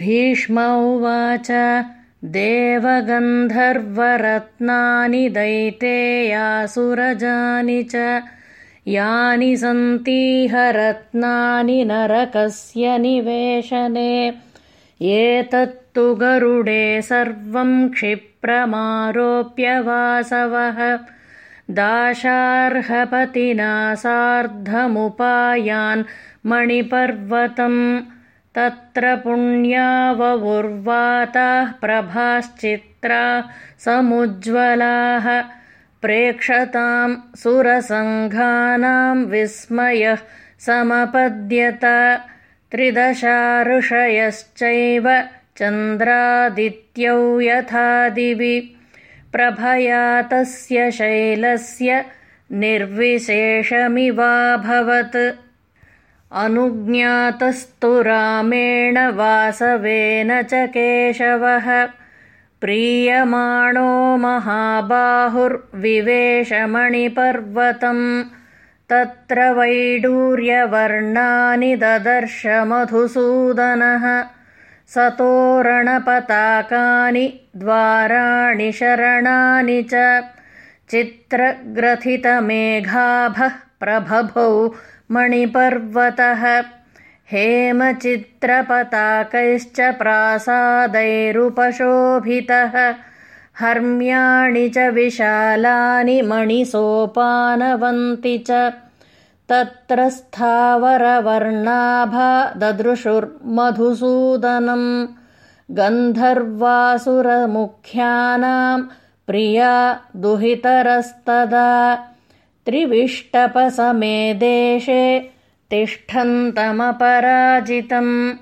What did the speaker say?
भीष्म उवाच देवगन्धर्वरत्नानि दैतेयासुरजानि च यानि सन्तीह रत्नानि नरकस्य निवेशने एतत्तु गरुडे सर्वं क्षिप्रमारोप्य वासवः दाशार्हपतिना सार्धमुपायान् मणिपर्वतम् तत्र पुण्यावुर्वाताः प्रभाश्चित्रा समुज्ज्वलाः प्रेक्षतां सुरसङ्घानां विस्मयः समपद्यत त्रिदशा ऋषयश्चैव चन्द्रादित्यौ यथा दिवि प्रभया तस्य शैलस्य निर्विशेषमिवाभवत् अनुज्ञातस्तु रामेण वासवेन च केशवः। प्रीयमाणो महाबाहुर्विवेशमणिपर्वतम्। तत्र वैडूर्यवर्णानि ददर्श मधुसूदनः। सतोरणपताकानि द्वाराणि शरणानि च चित्रग्रथितमेघाभः प्रभभौ मणिपर्वतः हेमचित्रपताकैश्च प्रासादैरुपशोभितः। हर्म्याणि च विशालानि मणिसोपानवन्ति च। तत्र स्थावरवर्णाभा ददृशुर्मधुसूदनम् गन्धर्वासुरमुख्यानां प्रिया दुहितरस्तदा। त्रिविष्टपसमे देशे तिष्ठन्तमपराजितम्